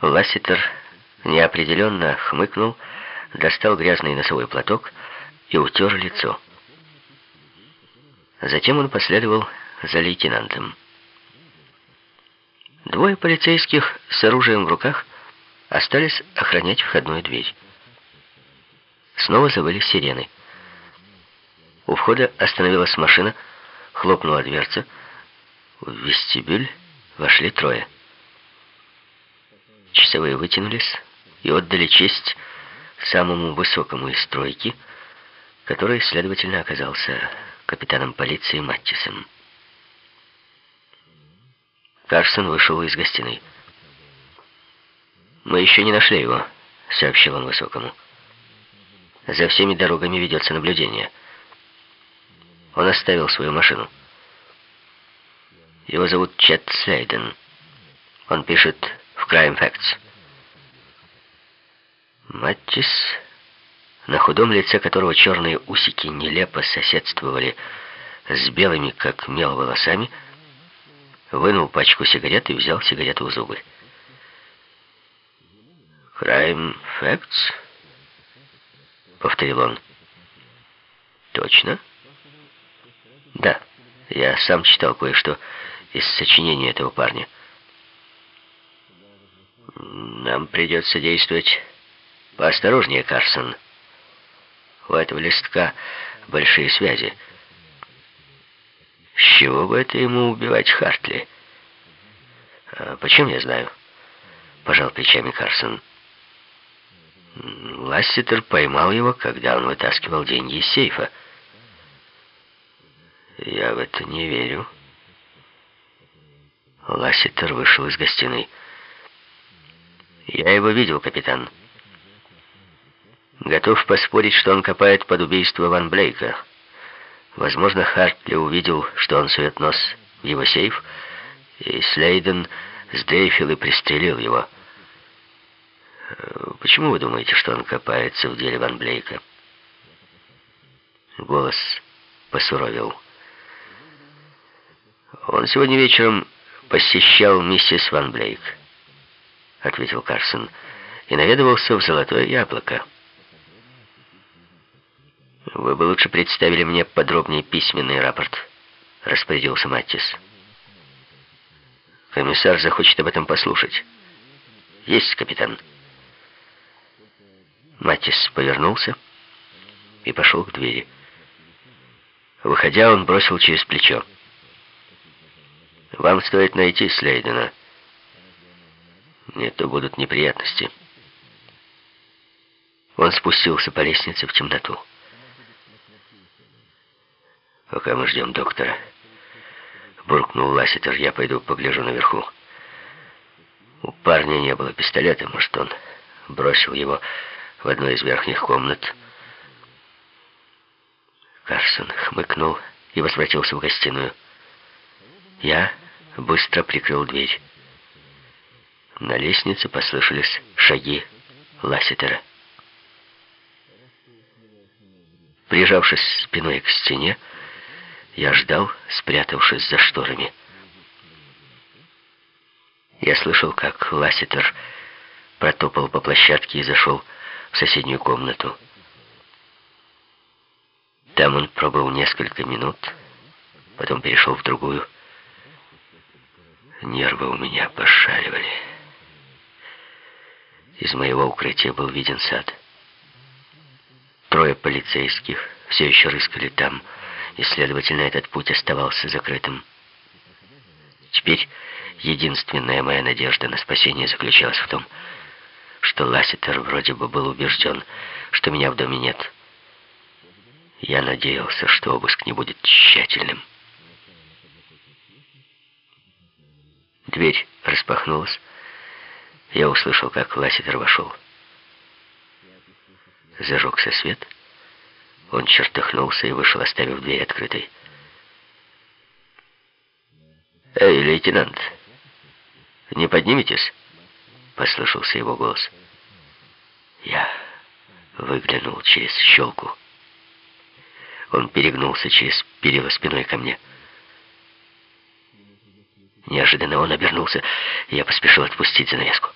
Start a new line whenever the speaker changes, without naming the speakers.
Ласситер неопределенно хмыкнул, достал грязный носовой платок и утер лицо. Затем он последовал за лейтенантом. Двое полицейских с оружием в руках остались охранять входную дверь. Снова завыли сирены. У входа остановилась машина, хлопнула дверца. В вестибюль вошли трое. Часовые вытянулись и отдали честь самому высокому из тройки, который, следовательно, оказался капитаном полиции Маттисом. Карсон вышел из гостиной. «Мы еще не нашли его», — сообщил он Высокому. «За всеми дорогами ведется наблюдение». Он оставил свою машину. Его зовут Чет Слейден. Он пишет Crime Facts. Маттис, на худом лице которого черные усики нелепо соседствовали с белыми, как мел, волосами, — вынул пачку сигарет и взял сигарету в зубы. «Crime Facts?» — повторил он. «Точно?» «Да, я сам читал кое-что из сочинения этого парня. Нам придется действовать поосторожнее, Карсон. У этого листка большие связи». С чего бы это ему убивать Хартли? А почем я знаю? Пожал плечами Карсон. Ласситер поймал его, когда он вытаскивал деньги из сейфа. Я в это не верю. Ласситер вышел из гостиной. Я его видел, капитан. Готов поспорить, что он копает под убийство Ван Блейка. Возможно, Хартли увидел, что он сует нос в его сейф, и Слейден сдрейфил и пристрелил его. Почему вы думаете, что он копается в деле Ван Блейка? Голос посуровил. Он сегодня вечером посещал миссис Ван Блейк, ответил Карсон, и наведывался в Золотое Яблоко. «Вы бы лучше представили мне подробнее письменный рапорт», — распорядился Маттис. «Комиссар захочет об этом послушать». «Есть, капитан». Маттис повернулся и пошел к двери. Выходя, он бросил через плечо. «Вам стоит найти Слейдена. Не то будут неприятности». Он спустился по лестнице в темноту. «Пока мы ждем доктора», — буркнул Ласситер, — «я пойду погляжу наверху». У парня не было пистолета, может, он бросил его в одну из верхних комнат. Карсон хмыкнул и возвратился в гостиную. Я быстро прикрыл дверь. На лестнице послышались шаги Ласситера. Прижавшись спиной к стене, я ждал, спрятавшись за шторами. Я слышал, как Ласситер протопал по площадке и зашел в соседнюю комнату. Там он пробыл несколько минут, потом перешел в другую. Нервы у меня пошаливали. Из моего укрытия был виден сад. Трое полицейских все еще рыскали там, и, следовательно, этот путь оставался закрытым. Теперь единственная моя надежда на спасение заключалась в том, что Ласситер вроде бы был убежден, что меня в доме нет. Я надеялся, что обыск не будет тщательным. Дверь распахнулась. Я услышал, как Ласситер вошел. Зажегся свет — он чертыхнулся и вышел, оставив дверь открытой. «Эй, лейтенант, не подниметесь?» Послышался его голос. Я выглянул через щелку. Он перегнулся через перила спиной ко мне. Неожиданно он обернулся, и я поспешил отпустить занавеску.